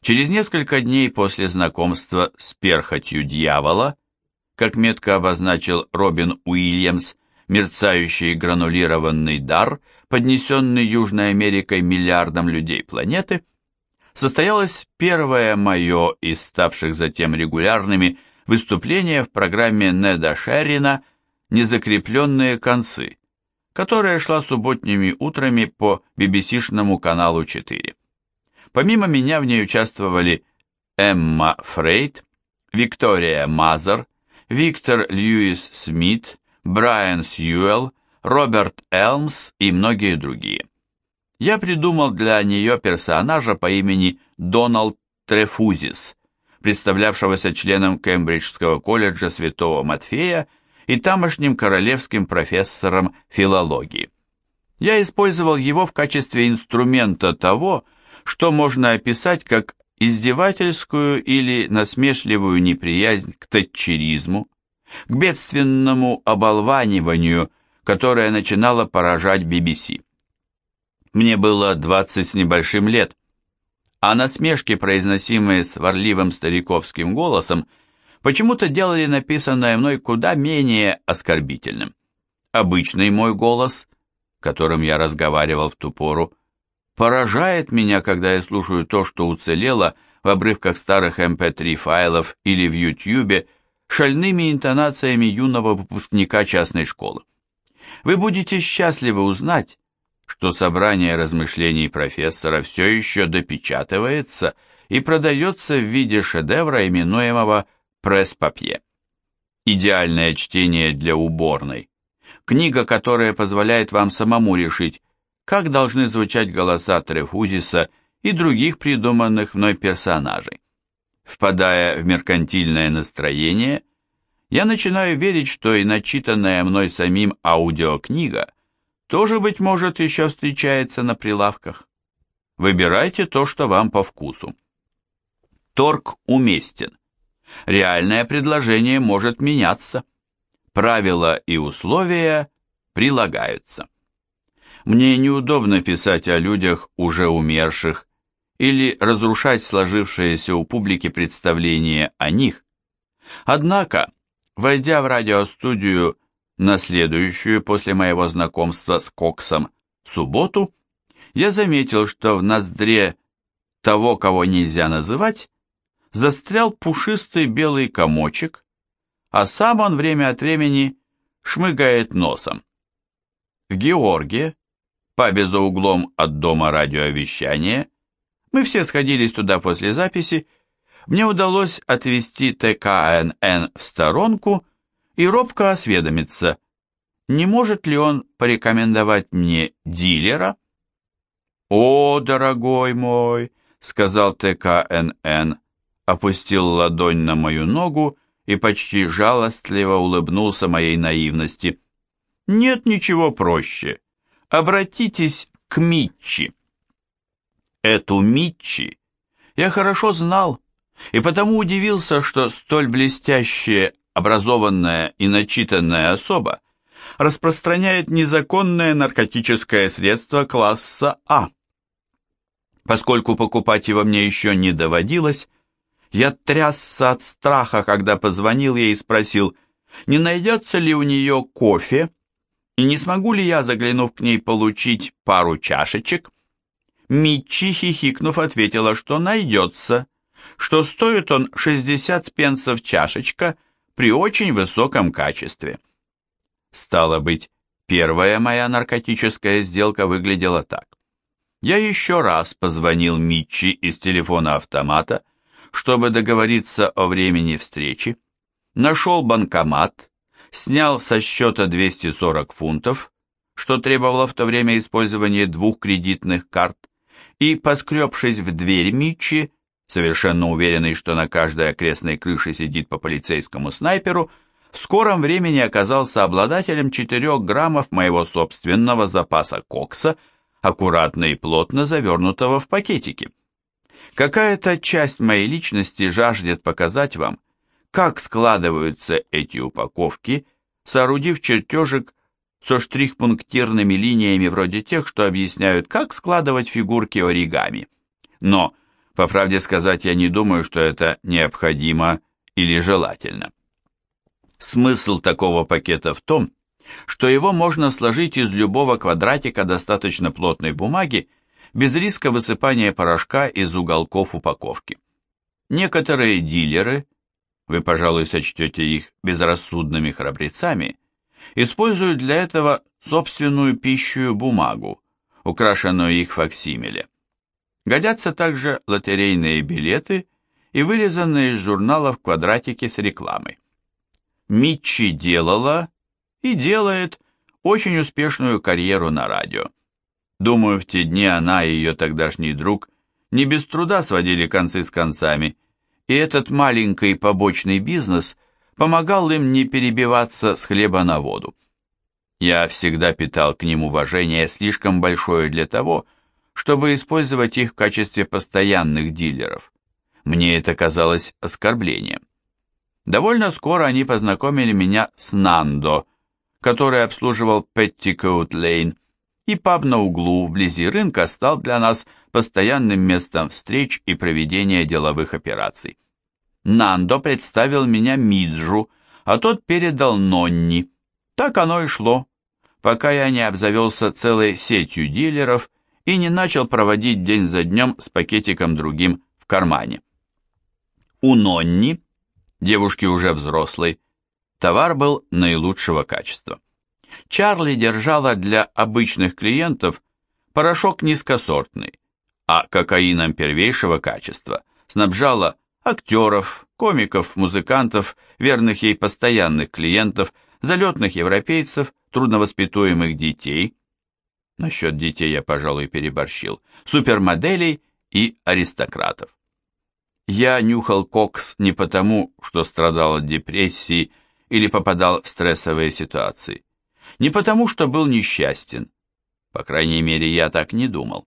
Через несколько дней после знакомства с перхотью дьявола, как метко обозначил Робин Уильямс, мерцающий гранулированный дар, поднесенный Южной Америкой миллиардам людей планеты, состоялось первое мое из ставших затем регулярными выступление в программе Неда Шерина «Незакрепленные концы», которая шла субботними утрами по BBC-шному каналу 4. Помимо меня в ней участвовали Эмма Фрейд, Виктория Мазер, Виктор Льюис Смит, Брайан Сьюэлл, Роберт Элмс и многие другие. Я придумал для нее персонажа по имени Доналд Трефузис, представлявшегося членом Кембриджского колледжа Святого Матфея и тамошним королевским профессором филологии. Я использовал его в качестве инструмента того, что можно описать как издевательскую или насмешливую неприязнь к татчеризму, к бедственному оболваниванию, которое начинало поражать BBC. Мне было 20 с небольшим лет, а насмешки, произносимые сварливым стариковским голосом, почему-то делали написанное мной куда менее оскорбительным. Обычный мой голос, которым я разговаривал в ту пору, поражает меня, когда я слушаю то, что уцелело в обрывках старых MP3 эм файлов или в YouTube шальными интонациями юного выпускника частной школы. Вы будете счастливы узнать, что собрание размышлений профессора все еще допечатывается и продается в виде шедевра, именуемого пресс-папье. Идеальное чтение для уборной. Книга, которая позволяет вам самому решить, как должны звучать голоса Трефузиса и других придуманных мной персонажей. Впадая в меркантильное настроение, я начинаю верить, что и начитанная мной самим аудиокнига тоже, быть может, еще встречается на прилавках. Выбирайте то, что вам по вкусу. Торг уместен. Реальное предложение может меняться. Правила и условия прилагаются. Мне неудобно писать о людях, уже умерших, или разрушать сложившееся у публики представление о них. Однако, войдя в радиостудию на следующую после моего знакомства с Коксом субботу, я заметил, что в ноздре того, кого нельзя называть, застрял пушистый белый комочек, а сам он время от времени шмыгает носом. В Георгии, пабе за углом от дома радиовещания, мы все сходились туда после записи, мне удалось отвести ТКНН в сторонку и робко осведомиться, не может ли он порекомендовать мне дилера? «О, дорогой мой!» — сказал ТКНН, опустил ладонь на мою ногу и почти жалостливо улыбнулся моей наивности. «Нет ничего проще. Обратитесь к Митчи». Эту Митчи я хорошо знал, и потому удивился, что столь блестящая, образованная и начитанная особа распространяет незаконное наркотическое средство класса А. Поскольку покупать его мне еще не доводилось, я трясся от страха, когда позвонил ей и спросил, не найдется ли у нее кофе, и не смогу ли я, заглянув к ней, получить пару чашечек. Митчи, хихикнув, ответила, что найдется, что стоит он 60 пенсов чашечка при очень высоком качестве. Стало быть, первая моя наркотическая сделка выглядела так. Я еще раз позвонил Митчи из телефона автомата, чтобы договориться о времени встречи, нашел банкомат, снял со счета 240 фунтов, что требовало в то время использования двух кредитных карт, и, поскребшись в дверь Митчи, совершенно уверенный, что на каждой окрестной крыше сидит по полицейскому снайперу, в скором времени оказался обладателем 4 граммов моего собственного запаса кокса, аккуратно и плотно завернутого в пакетики. Какая-то часть моей личности жаждет показать вам, как складываются эти упаковки, соорудив чертежик со штрих-пунктирными линиями вроде тех, что объясняют, как складывать фигурки оригами. Но По правде сказать, я не думаю, что это необходимо или желательно. Смысл такого пакета в том, что его можно сложить из любого квадратика достаточно плотной бумаги без риска высыпания порошка из уголков упаковки. Некоторые дилеры, вы, пожалуй, сочтете их безрассудными храбрецами, используют для этого собственную пищую бумагу, украшенную их факсимиле. Годятся также лотерейные билеты и вырезанные из журналов квадратики с рекламой. Митчи делала и делает очень успешную карьеру на радио. Думаю, в те дни она и ее тогдашний друг не без труда сводили концы с концами, и этот маленький побочный бизнес помогал им не перебиваться с хлеба на воду. Я всегда питал к ним уважение слишком большое для того, чтобы использовать их в качестве постоянных дилеров. Мне это казалось оскорблением. Довольно скоро они познакомили меня с Нандо, который обслуживал Петтикоут Лейн, и паб на углу вблизи рынка стал для нас постоянным местом встреч и проведения деловых операций. Нандо представил меня Миджу, а тот передал Нонни. Так оно и шло, пока я не обзавелся целой сетью дилеров и не начал проводить день за днем с пакетиком другим в кармане. У Нонни, девушки уже взрослой, Товар был наилучшего качества. Чарли держала для обычных клиентов порошок низкосортный, а кокаином первейшего качества снабжала актеров, комиков, музыкантов, верных ей постоянных клиентов, залетных европейцев, трудновоспитуемых детей, насчет детей я, пожалуй, переборщил, супермоделей и аристократов. Я нюхал кокс не потому, что страдал от депрессии или попадал в стрессовые ситуации. Не потому, что был несчастен. По крайней мере, я так не думал.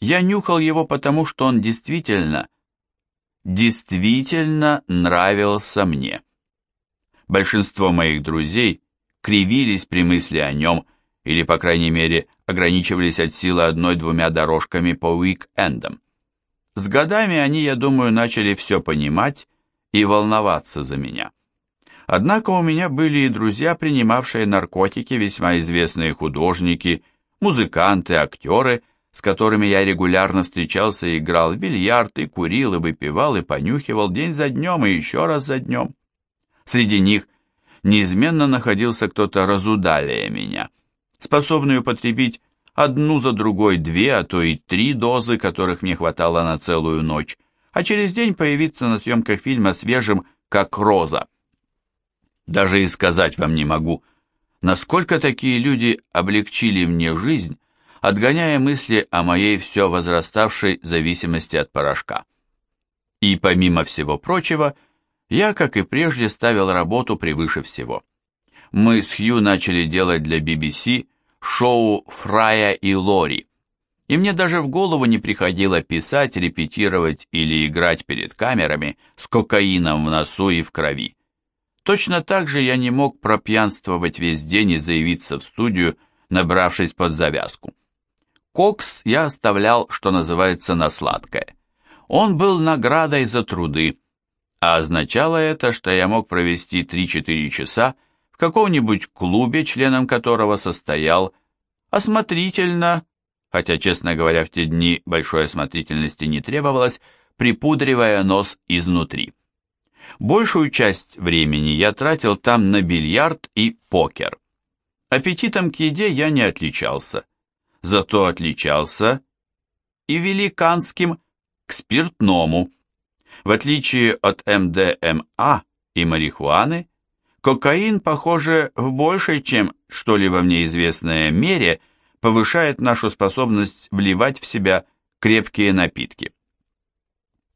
Я нюхал его потому, что он действительно, действительно нравился мне. Большинство моих друзей кривились при мысли о нем или, по крайней мере, ограничивались от силы одной-двумя дорожками по уик-эндам. С годами они, я думаю, начали все понимать и волноваться за меня. Однако у меня были и друзья, принимавшие наркотики, весьма известные художники, музыканты, актеры, с которыми я регулярно встречался и играл в бильярд, и курил, и выпивал, и понюхивал день за днем и еще раз за днем. Среди них неизменно находился кто-то разудалее меня, способный употребить одну за другой две, а то и три дозы, которых мне хватало на целую ночь, а через день появиться на съемках фильма свежим, как роза. Даже и сказать вам не могу, насколько такие люди облегчили мне жизнь, отгоняя мысли о моей все возраставшей зависимости от порошка. И помимо всего прочего, я, как и прежде, ставил работу превыше всего. Мы с Хью начали делать для BBC шоу «Фрая и Лори», и мне даже в голову не приходило писать, репетировать или играть перед камерами с кокаином в носу и в крови. Точно так же я не мог пропьянствовать весь день и заявиться в студию, набравшись под завязку. Кокс я оставлял, что называется, на сладкое. Он был наградой за труды, а означало это, что я мог провести 3-4 часа в каком-нибудь клубе, членом которого состоял, осмотрительно, хотя, честно говоря, в те дни большой осмотрительности не требовалось, припудривая нос изнутри. Большую часть времени я тратил там на бильярд и покер. Аппетитом к еде я не отличался, зато отличался и великанским к спиртному. В отличие от МДМА и марихуаны, кокаин, похоже, в большей, чем что-либо мне известное мере, повышает нашу способность вливать в себя крепкие напитки.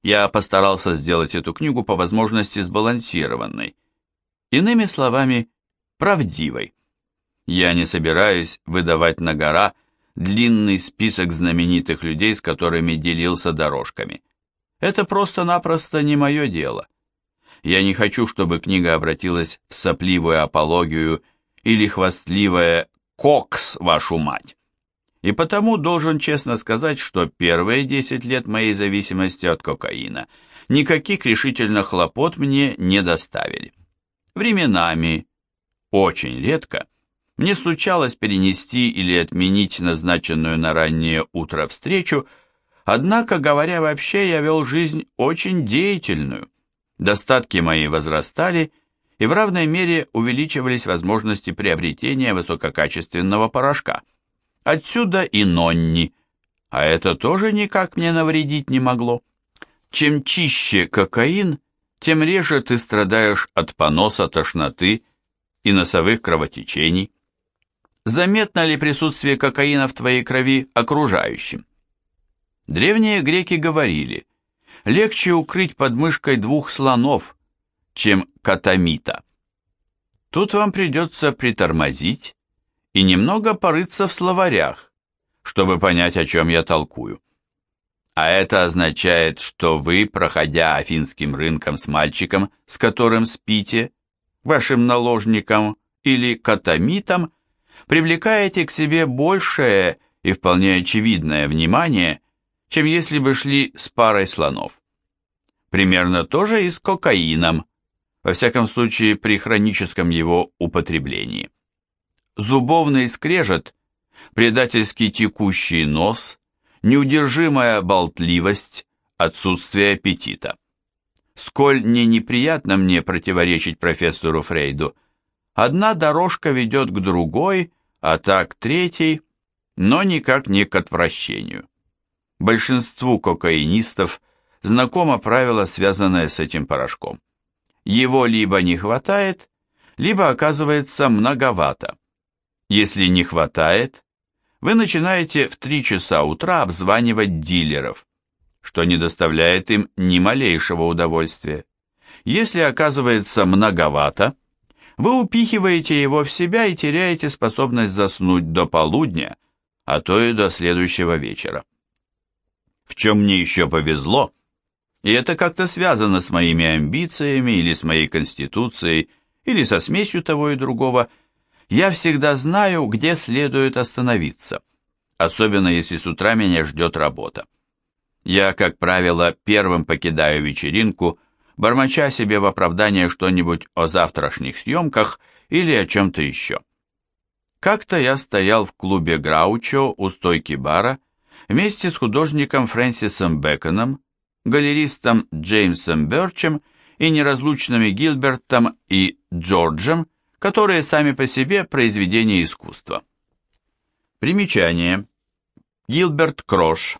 Я постарался сделать эту книгу по возможности сбалансированной. Иными словами, правдивой. Я не собираюсь выдавать на гора длинный список знаменитых людей, с которыми делился дорожками. Это просто-напросто не мое дело. Я не хочу, чтобы книга обратилась в сопливую апологию или хвастливое «Кокс, вашу мать!». И потому должен честно сказать, что первые 10 лет моей зависимости от кокаина никаких решительно хлопот мне не доставили. Временами, очень редко, мне случалось перенести или отменить назначенную на раннее утро встречу, однако, говоря вообще, я вел жизнь очень деятельную. Достатки мои возрастали, и в равной мере увеличивались возможности приобретения высококачественного порошка. Отсюда и нонни, а это тоже никак мне навредить не могло. Чем чище кокаин, тем реже ты страдаешь от поноса, тошноты и носовых кровотечений. Заметно ли присутствие кокаина в твоей крови окружающим? Древние греки говорили, легче укрыть под мышкой двух слонов, чем катамита. Тут вам придется притормозить и немного порыться в словарях, чтобы понять, о чем я толкую. А это означает, что вы, проходя афинским рынком с мальчиком, с которым спите, вашим наложником или катамитом, привлекаете к себе большее и вполне очевидное внимание, чем если бы шли с парой слонов. Примерно то же и с кокаином, во всяком случае при хроническом его употреблении. Зубовный скрежет, предательский текущий нос, неудержимая болтливость, отсутствие аппетита. Сколь не неприятно мне противоречить профессору Фрейду, одна дорожка ведет к другой, а так третий, но никак не к отвращению. Большинству кокаинистов знакомо правило, связанное с этим порошком. Его либо не хватает, либо оказывается многовато. Если не хватает, вы начинаете в 3 часа утра обзванивать дилеров, что не доставляет им ни малейшего удовольствия. Если оказывается многовато, вы упихиваете его в себя и теряете способность заснуть до полудня, а то и до следующего вечера. В чем мне еще повезло, и это как-то связано с моими амбициями или с моей конституцией, или со смесью того и другого, я всегда знаю, где следует остановиться, особенно если с утра меня ждет работа. Я, как правило, первым покидаю вечеринку, бормоча себе в оправдание что-нибудь о завтрашних съемках или о чем-то еще. Как-то я стоял в клубе Граучо у стойки бара вместе с художником Фрэнсисом Бэконом, галеристом Джеймсом Бёрчем и неразлучными Гилбертом и Джорджем, которые сами по себе произведения искусства. Примечание. Гилберт Крош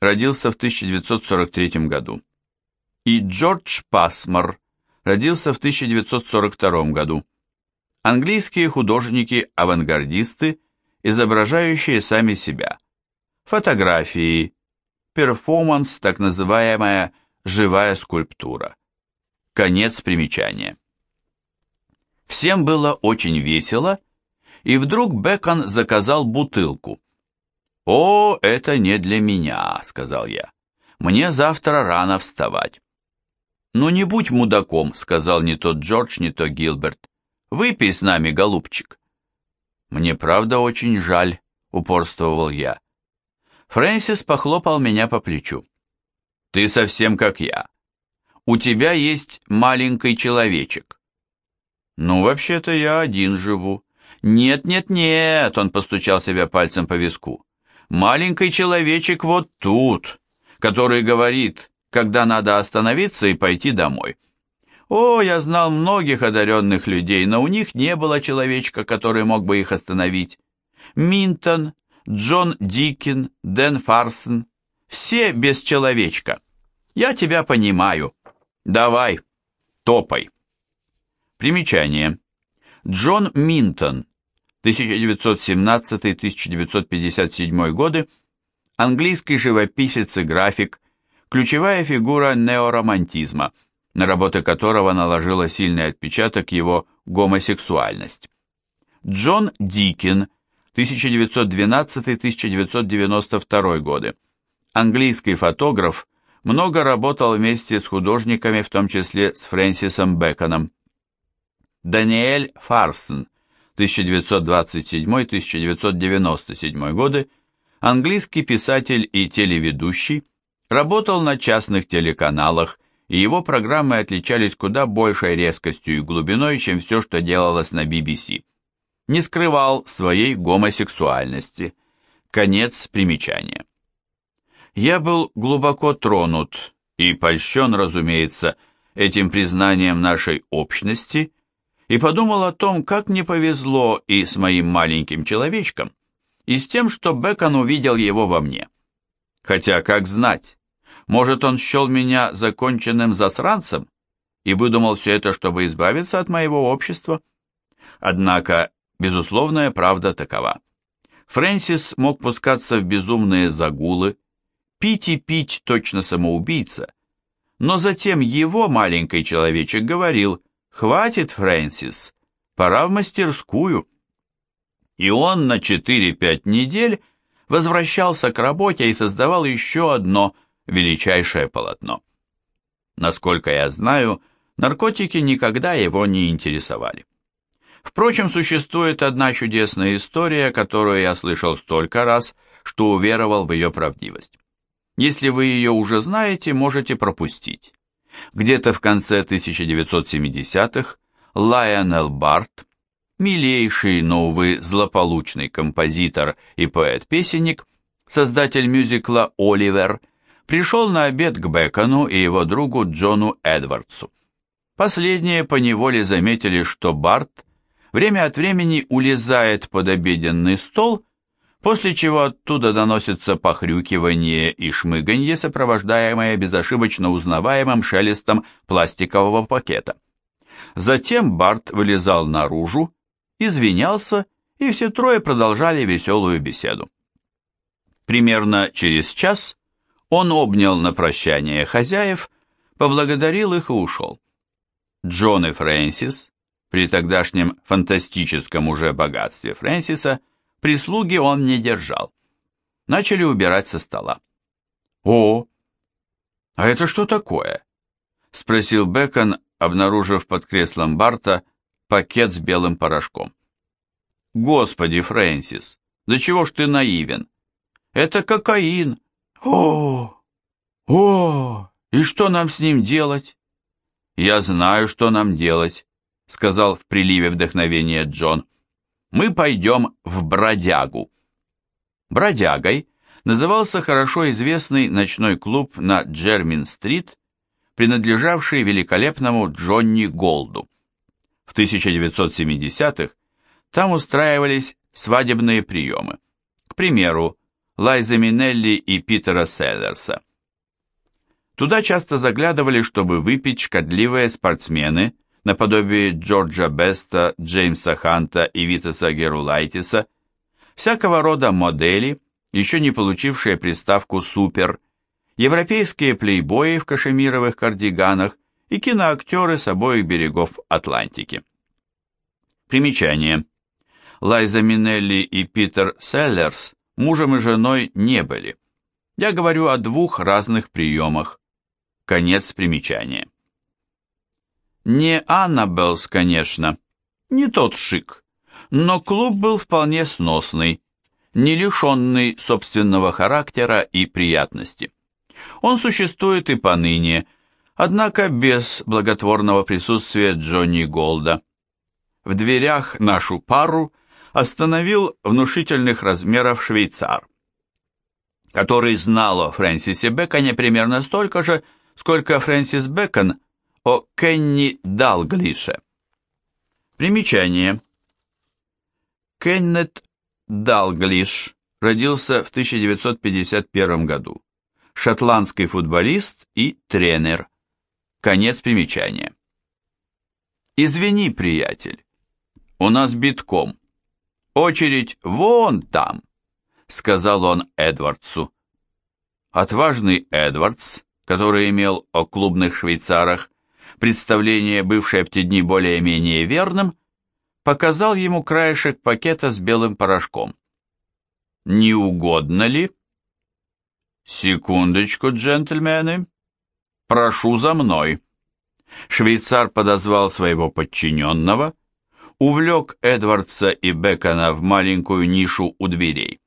родился в 1943 году. И Джордж Пасмор родился в 1942 году. Английские художники-авангардисты, изображающие сами себя. Фотографии, перформанс, так называемая живая скульптура. Конец примечания. Всем было очень весело, и вдруг Бекон заказал бутылку. «О, это не для меня», — сказал я. «Мне завтра рано вставать». «Ну не будь мудаком», — сказал не то Джордж, не то Гилберт. «Выпей с нами, голубчик». «Мне правда очень жаль», — упорствовал я. Фрэнсис похлопал меня по плечу. «Ты совсем как я. У тебя есть маленький человечек». «Ну, вообще-то я один живу». «Нет, нет, нет», — он постучал себя пальцем по виску. «Маленький человечек вот тут, который говорит, когда надо остановиться и пойти домой». О, я знал многих одаренных людей, но у них не было человечка, который мог бы их остановить. Минтон, Джон Дикин, Дэн Фарсон, все без человечка. Я тебя понимаю. Давай, топай. Примечание. Джон Минтон, 1917-1957 годы, английский живописец и график, ключевая фигура неоромантизма, на работы которого наложила сильный отпечаток его гомосексуальность. Джон Дикин – 1912-1992 годы. Английский фотограф, много работал вместе с художниками, в том числе с Фрэнсисом Бэконом. Даниэль Фарсон, 1927-1997 годы, английский писатель и телеведущий, работал на частных телеканалах, и его программы отличались куда большей резкостью и глубиной, чем все, что делалось на BBC. Не скрывал своей гомосексуальности. Конец примечания. Я был глубоко тронут и польщен, разумеется, этим признанием нашей общности и подумал о том, как мне повезло и с моим маленьким человечком, и с тем, что Бекон увидел его во мне. Хотя, как знать, может, он счел меня законченным засранцем и выдумал все это, чтобы избавиться от моего общества? Однако, безусловная правда такова. Фрэнсис мог пускаться в безумные загулы, пить и пить точно самоубийца, но затем его маленький человечек говорил «Хватит, Фрэнсис, пора в мастерскую». И он на 4-5 недель возвращался к работе и создавал еще одно – величайшее полотно. Насколько я знаю, наркотики никогда его не интересовали. Впрочем, существует одна чудесная история, которую я слышал столько раз, что уверовал в ее правдивость. Если вы ее уже знаете, можете пропустить. Где-то в конце 1970-х Лайонел Барт, милейший, но, увы, злополучный композитор и поэт-песенник, создатель мюзикла «Оливер», пришел на обед к Бекону и его другу Джону Эдвардсу. Последние поневоле заметили, что Барт время от времени улезает под обеденный стол, после чего оттуда доносится похрюкивание и шмыганье, сопровождаемое безошибочно узнаваемым шелестом пластикового пакета. Затем Барт вылезал наружу, извинялся, и все трое продолжали веселую беседу. Примерно через час он обнял на прощание хозяев, поблагодарил их и ушел. Джон и Фрэнсис, при тогдашнем фантастическом уже богатстве Фрэнсиса, прислуги он не держал. Начали убирать со стола. «О, а это что такое?» — спросил Бекон, обнаружив под креслом Барта пакет с белым порошком. «Господи, Фрэнсис, да чего ж ты наивен? Это кокаин, «О! О! И что нам с ним делать?» «Я знаю, что нам делать», — сказал в приливе вдохновения Джон. «Мы пойдем в бродягу». Бродягой назывался хорошо известный ночной клуб на Джермин-стрит, принадлежавший великолепному Джонни Голду. В 1970-х там устраивались свадебные приемы. К примеру, Лайза Минелли и Питера Селлерса. Туда часто заглядывали, чтобы выпить шкодливые спортсмены, наподобие Джорджа Беста, Джеймса Ханта и Витаса Герулайтиса, всякого рода модели, еще не получившие приставку «супер», европейские плейбои в кашемировых кардиганах и киноактеры с обоих берегов Атлантики. Примечание. Лайза Минелли и Питер Селлерс мужем и женой не были. Я говорю о двух разных приемах. Конец примечания. Не Аннабелс, конечно, не тот шик, но клуб был вполне сносный, не лишенный собственного характера и приятности. Он существует и поныне, однако без благотворного присутствия Джонни Голда. В дверях нашу пару остановил внушительных размеров швейцар, который знал о Фрэнсисе Бэконе примерно столько же, сколько Фрэнсис Бэкон о Кенни Далглише. Примечание. Кеннет Далглиш родился в 1951 году. Шотландский футболист и тренер. Конец примечания. Извини, приятель, у нас битком. «Очередь вон там», — сказал он Эдвардсу. Отважный Эдвардс, который имел о клубных швейцарах представление, бывшее в те дни более-менее верным, показал ему краешек пакета с белым порошком. «Не угодно ли?» «Секундочку, джентльмены. Прошу за мной». Швейцар подозвал своего подчиненного, увлек Эдвардса и Бекона в маленькую нишу у дверей.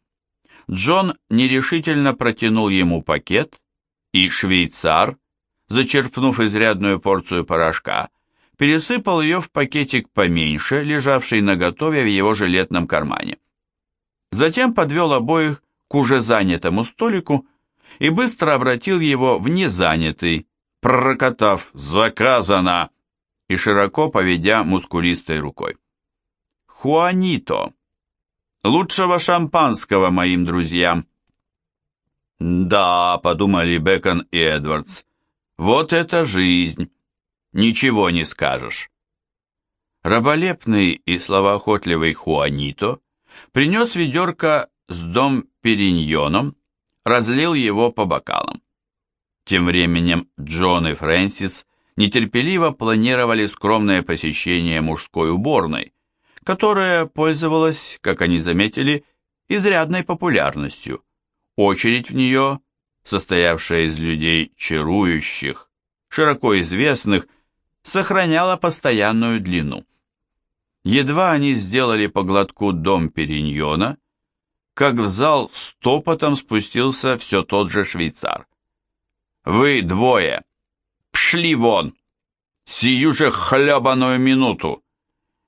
Джон нерешительно протянул ему пакет, и швейцар, зачерпнув изрядную порцию порошка, пересыпал ее в пакетик поменьше, лежавший наготове в его жилетном кармане. Затем подвел обоих к уже занятому столику и быстро обратил его в незанятый, пророкотав «Заказано!» и широко поведя мускулистой рукой. «Хуанито! Лучшего шампанского моим друзьям!» «Да», — подумали Бекон и Эдвардс, — «вот это жизнь! Ничего не скажешь!» Раболепный и словоохотливый Хуанито принес ведерко с дом периньоном, разлил его по бокалам. Тем временем Джон и Фрэнсис нетерпеливо планировали скромное посещение мужской уборной, которая пользовалась, как они заметили, изрядной популярностью. Очередь в нее, состоявшая из людей чарующих, широко известных, сохраняла постоянную длину. Едва они сделали по глотку дом Периньона, как в зал стопотом спустился все тот же швейцар. Вы двое. Пшли вон. Сию же хлебаную минуту.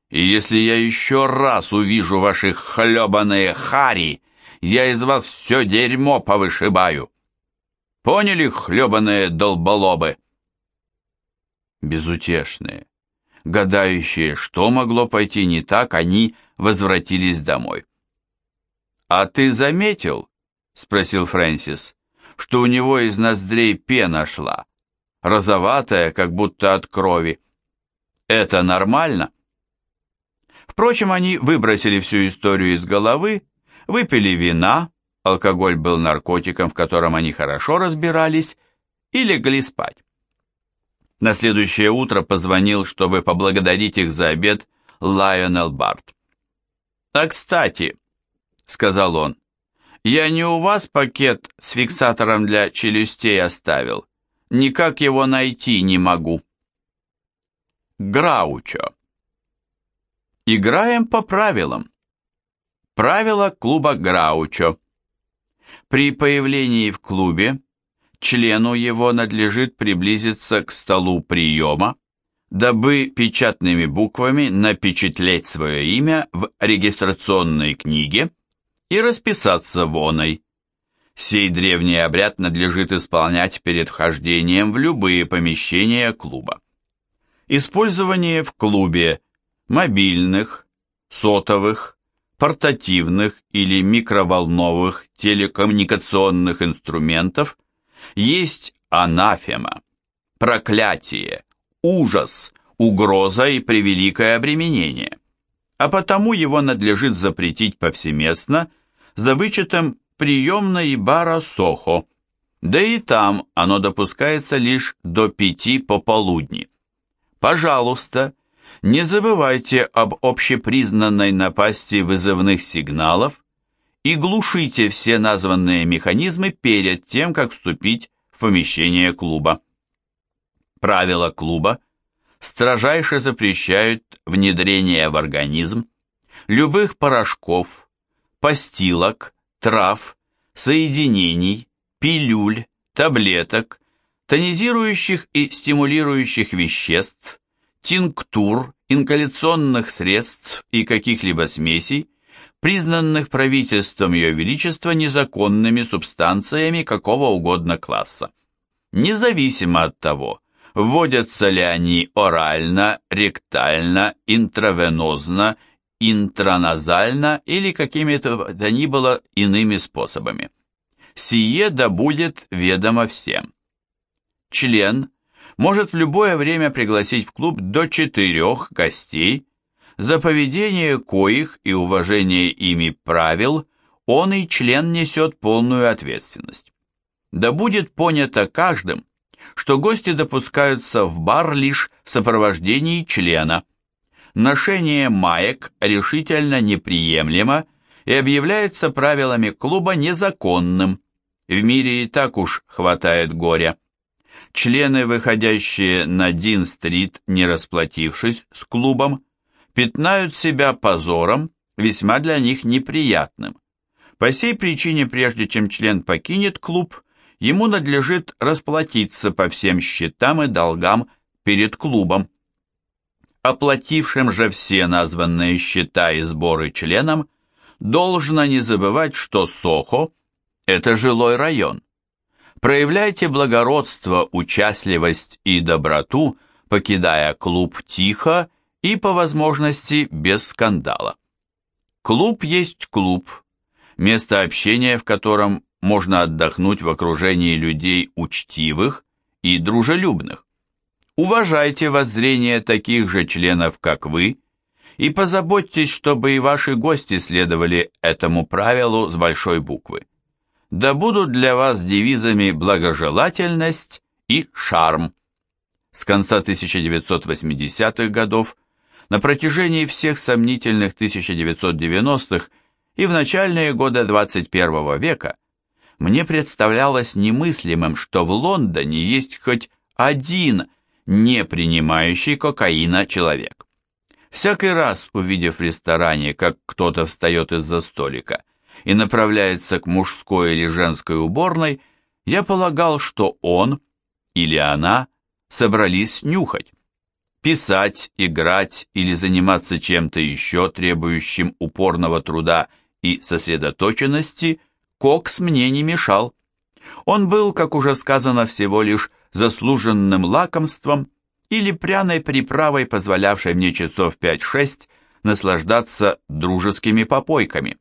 И если я еще раз увижу ваши хлебаные хари, я из вас все дерьмо повышибаю. Поняли, хлебаные долболобы? Безутешные, гадающие, что могло пойти не так, они возвратились домой. «А ты заметил?» — спросил Фрэнсис что у него из ноздрей пена шла, розоватая, как будто от крови. Это нормально? Впрочем, они выбросили всю историю из головы, выпили вина, алкоголь был наркотиком, в котором они хорошо разбирались, и легли спать. На следующее утро позвонил, чтобы поблагодарить их за обед, Лайонел Барт. «А кстати», — сказал он, я не у вас пакет с фиксатором для челюстей оставил. Никак его найти не могу. Граучо. Играем по правилам. Правила клуба Граучо. При появлении в клубе члену его надлежит приблизиться к столу приема, дабы печатными буквами напечатлеть свое имя в регистрационной книге и расписаться воной. Сей древний обряд надлежит исполнять перед вхождением в любые помещения клуба. Использование в клубе мобильных, сотовых, портативных или микроволновых телекоммуникационных инструментов есть анафема, проклятие, ужас, угроза и превеликое обременение а потому его надлежит запретить повсеместно за вычетом приемной бара Сохо, да и там оно допускается лишь до пяти пополудни. Пожалуйста, не забывайте об общепризнанной напасти вызывных сигналов и глушите все названные механизмы перед тем, как вступить в помещение клуба. Правила клуба строжайше запрещают внедрение в организм любых порошков, постилок, трав, соединений, пилюль, таблеток, тонизирующих и стимулирующих веществ, тинктур, ингаляционных средств и каких-либо смесей, признанных правительством Ее Величества незаконными субстанциями какого угодно класса. Независимо от того, Вводятся ли они орально, ректально, интравенозно, интраназально или какими-то да ни было иными способами. Сие да будет ведомо всем. Член может в любое время пригласить в клуб до четырех гостей, за поведение коих и уважение ими правил он и член несет полную ответственность. Да будет понято каждым, что гости допускаются в бар лишь в сопровождении члена. Ношение маек решительно неприемлемо и объявляется правилами клуба незаконным. В мире и так уж хватает горя. Члены, выходящие на Дин-стрит, не расплатившись с клубом, пятнают себя позором, весьма для них неприятным. По сей причине, прежде чем член покинет клуб, ему надлежит расплатиться по всем счетам и долгам перед клубом. Оплатившим же все названные счета и сборы членам, должно не забывать, что Сохо – это жилой район. Проявляйте благородство, участливость и доброту, покидая клуб тихо и, по возможности, без скандала. Клуб есть клуб, место общения, в котором можно отдохнуть в окружении людей учтивых и дружелюбных. Уважайте воззрение таких же членов, как вы, и позаботьтесь, чтобы и ваши гости следовали этому правилу с большой буквы. Да будут для вас девизами благожелательность и шарм. С конца 1980-х годов на протяжении всех сомнительных 1990-х и в начальные годы 21 века мне представлялось немыслимым, что в Лондоне есть хоть один не принимающий кокаина человек. Всякий раз, увидев в ресторане, как кто-то встает из-за столика и направляется к мужской или женской уборной, я полагал, что он или она собрались нюхать. Писать, играть или заниматься чем-то еще, требующим упорного труда и сосредоточенности, Кокс мне не мешал. Он был, как уже сказано, всего лишь заслуженным лакомством или пряной приправой, позволявшей мне часов 5-6 наслаждаться дружескими попойками.